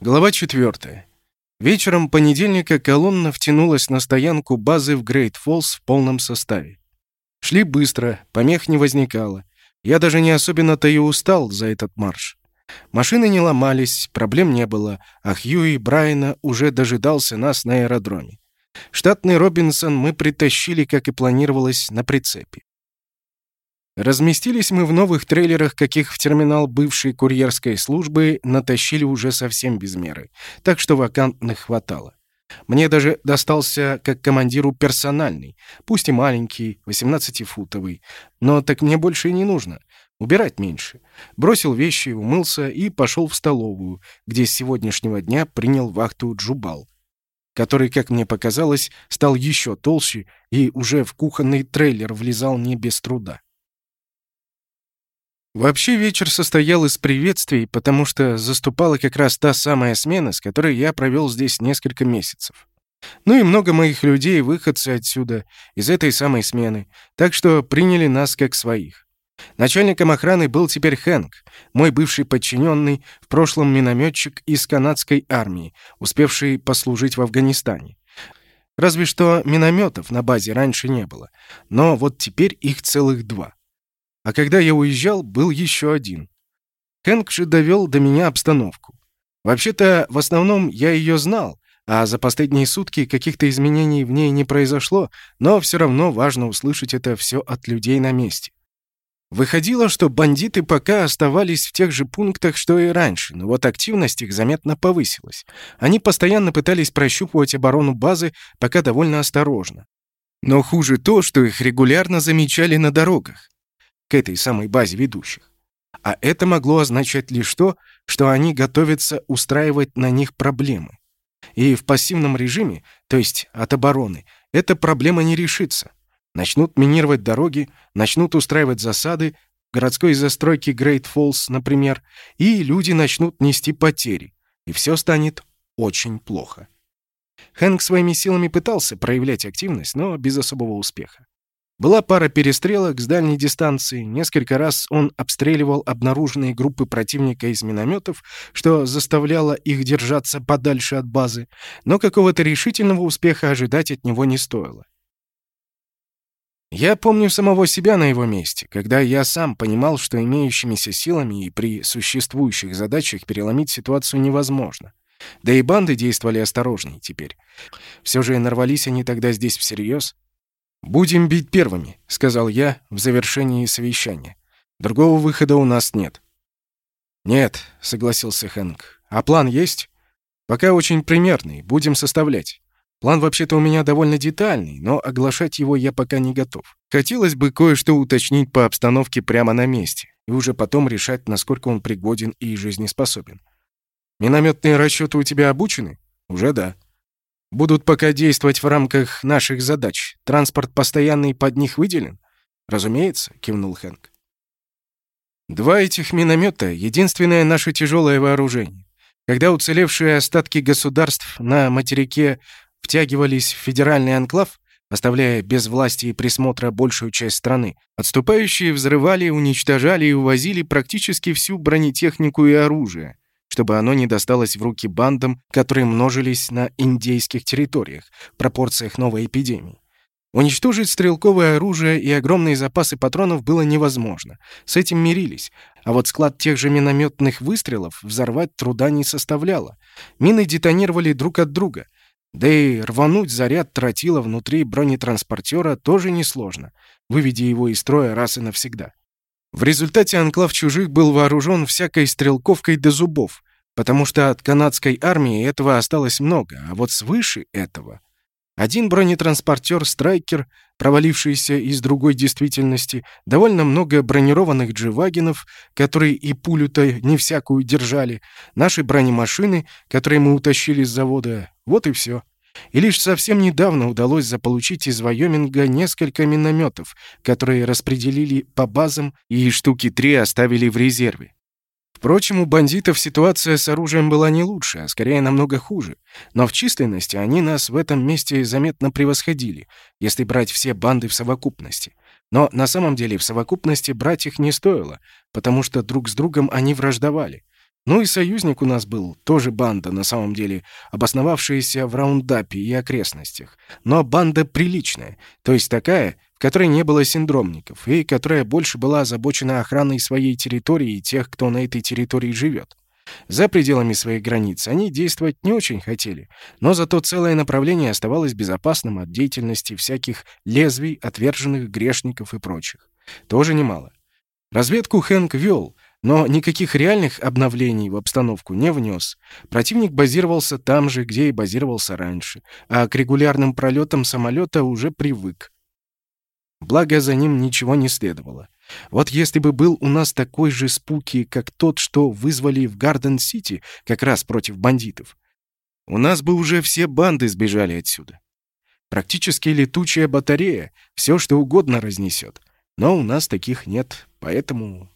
Глава 4. Вечером понедельника колонна втянулась на стоянку базы в Грейт Фоллс в полном составе. Шли быстро, помех не возникало. Я даже не особенно-то и устал за этот марш. Машины не ломались, проблем не было, а Хьюи Брайана уже дожидался нас на аэродроме. Штатный Робинсон мы притащили, как и планировалось, на прицепе. Разместились мы в новых трейлерах, каких в терминал бывшей курьерской службы натащили уже совсем без меры, так что вакантных хватало. Мне даже достался как командиру персональный, пусть и маленький, 18-футовый, но так мне больше и не нужно. Убирать меньше. Бросил вещи, умылся и пошел в столовую, где с сегодняшнего дня принял вахту Джубал, который, как мне показалось, стал еще толще и уже в кухонный трейлер влезал не без труда. Вообще вечер состоял из приветствий, потому что заступала как раз та самая смена, с которой я провел здесь несколько месяцев. Ну и много моих людей, выходцы отсюда, из этой самой смены, так что приняли нас как своих. Начальником охраны был теперь Хэнк, мой бывший подчиненный, в прошлом минометчик из канадской армии, успевший послужить в Афганистане. Разве что минометов на базе раньше не было, но вот теперь их целых два. А когда я уезжал, был еще один. Хэнк же довел до меня обстановку. Вообще-то, в основном, я ее знал, а за последние сутки каких-то изменений в ней не произошло, но все равно важно услышать это все от людей на месте. Выходило, что бандиты пока оставались в тех же пунктах, что и раньше, но вот активность их заметно повысилась. Они постоянно пытались прощупывать оборону базы, пока довольно осторожно. Но хуже то, что их регулярно замечали на дорогах к этой самой базе ведущих. А это могло означать лишь то, что они готовятся устраивать на них проблемы. И в пассивном режиме, то есть от обороны, эта проблема не решится. Начнут минировать дороги, начнут устраивать засады, городской застройки Грейт Фоллс, например, и люди начнут нести потери, и все станет очень плохо. Хэнк своими силами пытался проявлять активность, но без особого успеха. Была пара перестрелок с дальней дистанции, несколько раз он обстреливал обнаруженные группы противника из минометов, что заставляло их держаться подальше от базы, но какого-то решительного успеха ожидать от него не стоило. Я помню самого себя на его месте, когда я сам понимал, что имеющимися силами и при существующих задачах переломить ситуацию невозможно. Да и банды действовали осторожнее теперь. Все же нарвались они тогда здесь всерьез. «Будем бить первыми», — сказал я в завершении совещания. «Другого выхода у нас нет». «Нет», — согласился Хэнк. «А план есть?» «Пока очень примерный. Будем составлять. План вообще-то у меня довольно детальный, но оглашать его я пока не готов. Хотелось бы кое-что уточнить по обстановке прямо на месте и уже потом решать, насколько он пригоден и жизнеспособен. Минометные расчеты у тебя обучены? Уже да будут пока действовать в рамках наших задач. Транспорт постоянный под них выделен? Разумеется, кивнул Хэнк. Два этих миномета — единственное наше тяжелое вооружение. Когда уцелевшие остатки государств на материке втягивались в федеральный анклав, оставляя без власти и присмотра большую часть страны, отступающие взрывали, уничтожали и увозили практически всю бронетехнику и оружие, чтобы оно не досталось в руки бандам, которые множились на индейских территориях, в пропорциях новой эпидемии. Уничтожить стрелковое оружие и огромные запасы патронов было невозможно. С этим мирились. А вот склад тех же минометных выстрелов взорвать труда не составляло. Мины детонировали друг от друга. Да и рвануть заряд тротила внутри бронетранспортера тоже несложно, выведя его из строя раз и навсегда. В результате анклав чужих был вооружен всякой стрелковкой до зубов, потому что от канадской армии этого осталось много, а вот свыше этого... Один бронетранспортер «Страйкер», провалившийся из другой действительности, довольно много бронированных дживагенов, которые и пулю-то не всякую держали, наши бронемашины, которые мы утащили с завода, вот и все. И лишь совсем недавно удалось заполучить из Вайоминга несколько минометов, которые распределили по базам и штуки три оставили в резерве. Впрочем, у бандитов ситуация с оружием была не лучше, а скорее намного хуже. Но в численности они нас в этом месте заметно превосходили, если брать все банды в совокупности. Но на самом деле в совокупности брать их не стоило, потому что друг с другом они враждовали. Ну и союзник у нас был, тоже банда, на самом деле, обосновавшаяся в Раундапе и окрестностях. Но банда приличная, то есть такая, в которой не было синдромников, и которая больше была озабочена охраной своей территории и тех, кто на этой территории живет. За пределами своих границ они действовать не очень хотели, но зато целое направление оставалось безопасным от деятельности всяких лезвий, отверженных грешников и прочих. Тоже немало. Разведку Хэнк вел, но никаких реальных обновлений в обстановку не внес. Противник базировался там же, где и базировался раньше, а к регулярным пролетам самолета уже привык. Благо, за ним ничего не следовало. Вот если бы был у нас такой же спуки, как тот, что вызвали в Гарден-Сити, как раз против бандитов, у нас бы уже все банды сбежали отсюда. Практически летучая батарея, все что угодно разнесет. Но у нас таких нет, поэтому...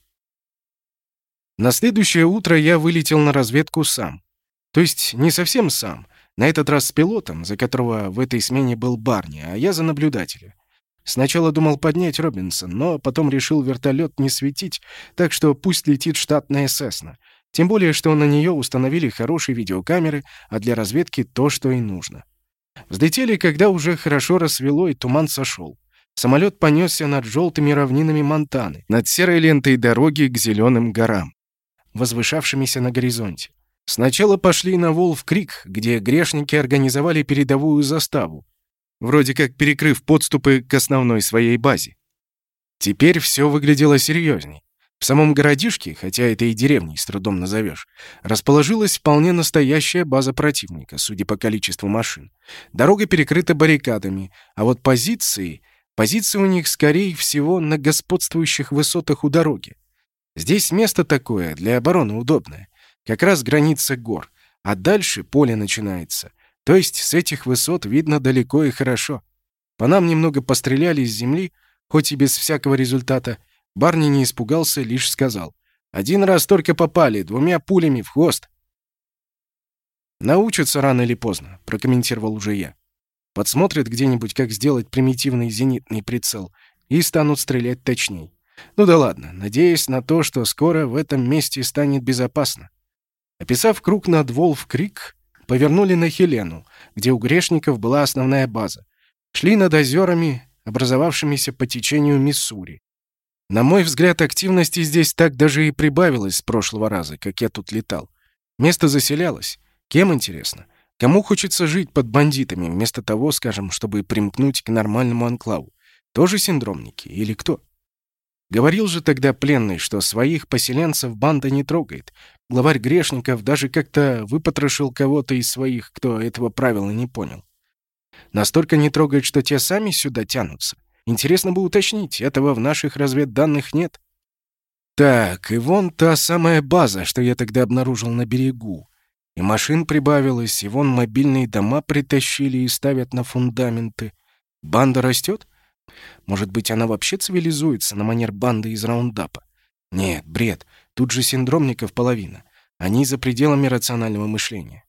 На следующее утро я вылетел на разведку сам. То есть не совсем сам. На этот раз с пилотом, за которого в этой смене был Барни, а я за наблюдателя. Сначала думал поднять Робинсон, но потом решил вертолет не светить, так что пусть летит штатная Сесна. Тем более, что на нее установили хорошие видеокамеры, а для разведки то, что и нужно. Взлетели, когда уже хорошо рассвело и туман сошел. Самолет понесся над желтыми равнинами Монтаны, над серой лентой дороги к зеленым горам, возвышавшимися на горизонте. Сначала пошли на Волф-Крик, где грешники организовали передовую заставу, вроде как перекрыв подступы к основной своей базе. Теперь все выглядело серьезней. В самом городишке, хотя это и деревней с трудом назовешь, расположилась вполне настоящая база противника, судя по количеству машин. Дорога перекрыта баррикадами, а вот позиции... Позиции у них, скорее всего, на господствующих высотах у дороги. Здесь место такое, для обороны удобное. Как раз граница гор. А дальше поле начинается. То есть с этих высот видно далеко и хорошо. По нам немного постреляли с земли, хоть и без всякого результата. Барни не испугался, лишь сказал. «Один раз только попали, двумя пулями в хвост». «Научатся рано или поздно», — прокомментировал уже я. «Подсмотрят где-нибудь, как сделать примитивный зенитный прицел, и станут стрелять точней. Ну да ладно, надеюсь на то, что скоро в этом месте станет безопасно». Описав круг над Волф-Крик, повернули на Хелену, где у грешников была основная база. Шли над озерами, образовавшимися по течению Миссури. На мой взгляд, активности здесь так даже и прибавилось с прошлого раза, как я тут летал. Место заселялось. Кем, интересно? Кому хочется жить под бандитами, вместо того, скажем, чтобы примкнуть к нормальному анклаву? Тоже синдромники или кто? Говорил же тогда пленный, что своих поселенцев банда не трогает. Главарь грешников даже как-то выпотрошил кого-то из своих, кто этого правила не понял. Настолько не трогает, что те сами сюда тянутся. Интересно бы уточнить, этого в наших разведданных нет. Так, и вон та самая база, что я тогда обнаружил на берегу. И машин прибавилось, и вон мобильные дома притащили и ставят на фундаменты. Банда растет? Может быть, она вообще цивилизуется на манер банды из раундапа? Нет, бред. Тут же синдромников половина. Они за пределами рационального мышления.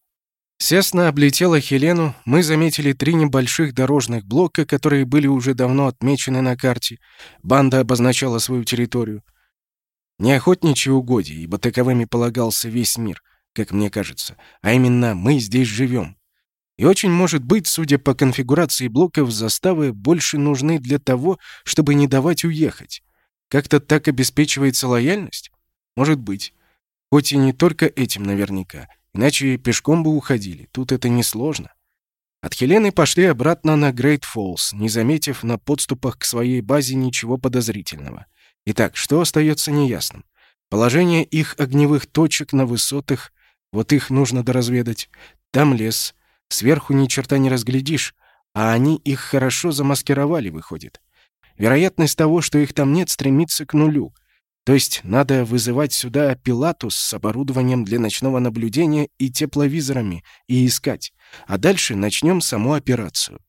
Сесна облетела Хелену, мы заметили три небольших дорожных блока, которые были уже давно отмечены на карте. Банда обозначала свою территорию. Не охотничьи угодья, ибо таковыми полагался весь мир, как мне кажется, а именно мы здесь живем. И очень может быть, судя по конфигурации блоков, заставы больше нужны для того, чтобы не давать уехать. Как-то так обеспечивается лояльность? Может быть. Хоть и не только этим наверняка. Иначе пешком бы уходили. Тут это несложно. От Хелены пошли обратно на Грейт Фоллс, не заметив на подступах к своей базе ничего подозрительного. Итак, что остается неясным? Положение их огневых точек на высотах, вот их нужно доразведать. Там лес, Сверху ни черта не разглядишь, а они их хорошо замаскировали, выходит. Вероятность того, что их там нет, стремится к нулю. То есть надо вызывать сюда Пилатус с оборудованием для ночного наблюдения и тепловизорами и искать. А дальше начнем саму операцию.